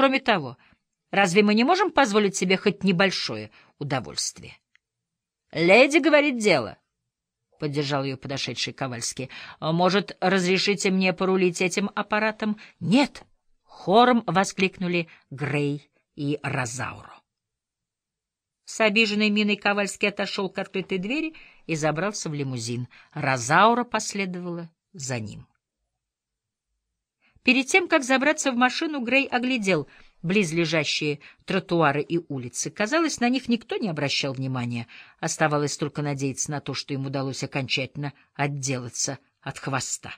Кроме того, разве мы не можем позволить себе хоть небольшое удовольствие? «Леди говорит дело», — поддержал ее подошедший Ковальский. «Может, разрешите мне порулить этим аппаратом?» «Нет!» — хором воскликнули Грей и Розауро. С обиженной миной Ковальский отошел к открытой двери и забрался в лимузин. Розаура последовала за ним. Перед тем, как забраться в машину, Грей оглядел близлежащие тротуары и улицы. Казалось, на них никто не обращал внимания. Оставалось только надеяться на то, что им удалось окончательно отделаться от хвоста.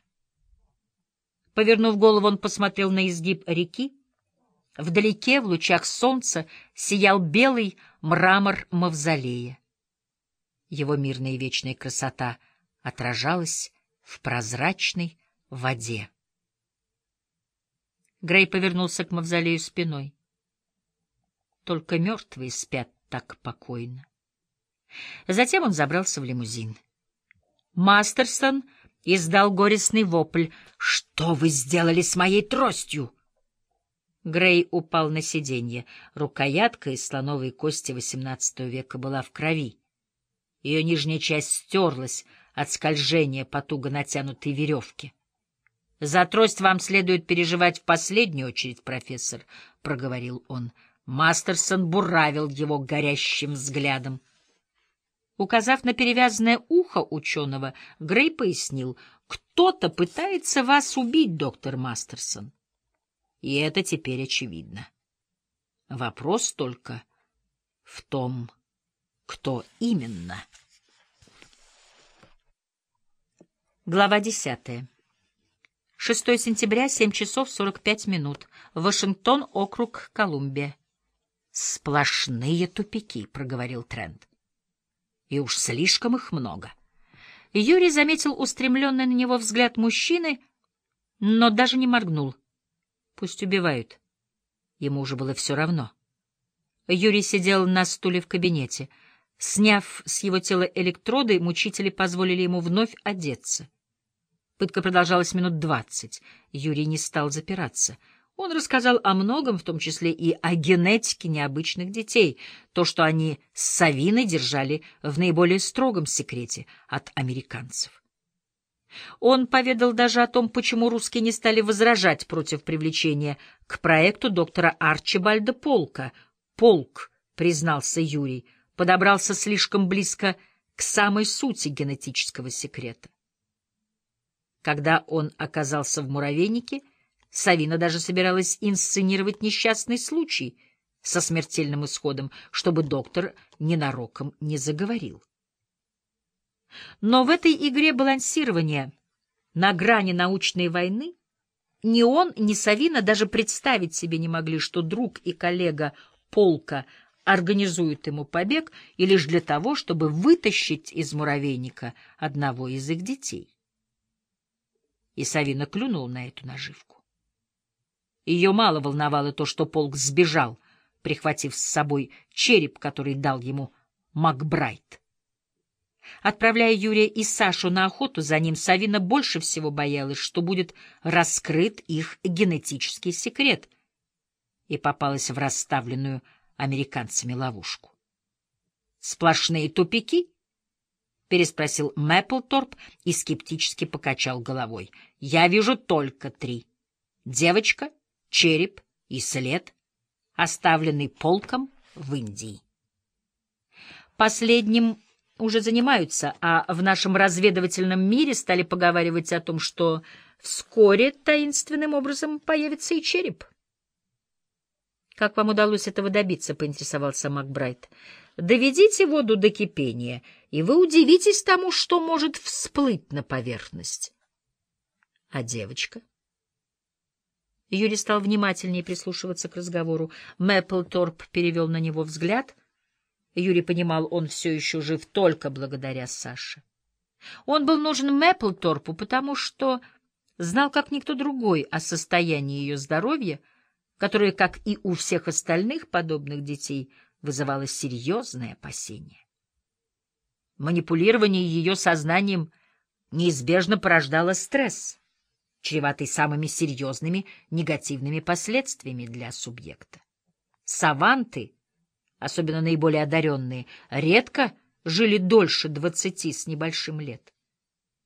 Повернув голову, он посмотрел на изгиб реки, Вдалеке, в лучах солнца, сиял белый мрамор мавзолея. Его мирная и вечная красота отражалась в прозрачной воде. Грей повернулся к мавзолею спиной. Только мертвые спят так покойно. Затем он забрался в лимузин. Мастерсон издал горестный вопль. «Что вы сделали с моей тростью?» Грей упал на сиденье. Рукоятка из слоновой кости XVIII века была в крови. Ее нижняя часть стерлась от скольжения по туго натянутой веревке. — За трость вам следует переживать в последнюю очередь, профессор, — проговорил он. Мастерсон буравил его горящим взглядом. Указав на перевязанное ухо ученого, Грей пояснил, — кто-то пытается вас убить, доктор Мастерсон. И это теперь очевидно. Вопрос только в том, кто именно. Глава десятая. 6 сентября, 7 часов 45 минут. Вашингтон, округ Колумбия. «Сплошные тупики», — проговорил Трент. «И уж слишком их много». Юрий заметил устремленный на него взгляд мужчины, но даже не моргнул. Пусть убивают. Ему уже было все равно. Юрий сидел на стуле в кабинете. Сняв с его тела электроды, мучители позволили ему вновь одеться. Пытка продолжалась минут двадцать. Юрий не стал запираться. Он рассказал о многом, в том числе и о генетике необычных детей, то, что они с Савиной держали в наиболее строгом секрете от американцев. Он поведал даже о том, почему русские не стали возражать против привлечения к проекту доктора Арчибальда Полка. Полк, признался Юрий, подобрался слишком близко к самой сути генетического секрета. Когда он оказался в муравейнике, Савина даже собиралась инсценировать несчастный случай со смертельным исходом, чтобы доктор ненароком не заговорил. Но в этой игре балансирования на грани научной войны ни он, ни Савина даже представить себе не могли, что друг и коллега полка организуют ему побег и лишь для того, чтобы вытащить из муравейника одного из их детей. И Савина клюнул на эту наживку. Ее мало волновало то, что полк сбежал, прихватив с собой череп, который дал ему Макбрайт. Отправляя Юрия и Сашу на охоту за ним, Савина больше всего боялась, что будет раскрыт их генетический секрет, и попалась в расставленную американцами ловушку. «Сплошные тупики?» — переспросил Мэпплторп и скептически покачал головой. «Я вижу только три. Девочка, череп и след, оставленный полком в Индии». Последним уже занимаются, а в нашем разведывательном мире стали поговаривать о том, что вскоре таинственным образом появится и череп. «Как вам удалось этого добиться?» — поинтересовался Макбрайт. «Доведите воду до кипения, и вы удивитесь тому, что может всплыть на поверхность». «А девочка?» Юрий стал внимательнее прислушиваться к разговору. Мэпплторп перевел на него взгляд — Юрий понимал, он все еще жив только благодаря Саше. Он был нужен Мэпплторпу, потому что знал, как никто другой, о состоянии ее здоровья, которое, как и у всех остальных подобных детей, вызывало серьезное опасение. Манипулирование ее сознанием неизбежно порождало стресс. чреватый самыми серьезными негативными последствиями для субъекта. Саванты, особенно наиболее одаренные, редко жили дольше двадцати с небольшим лет.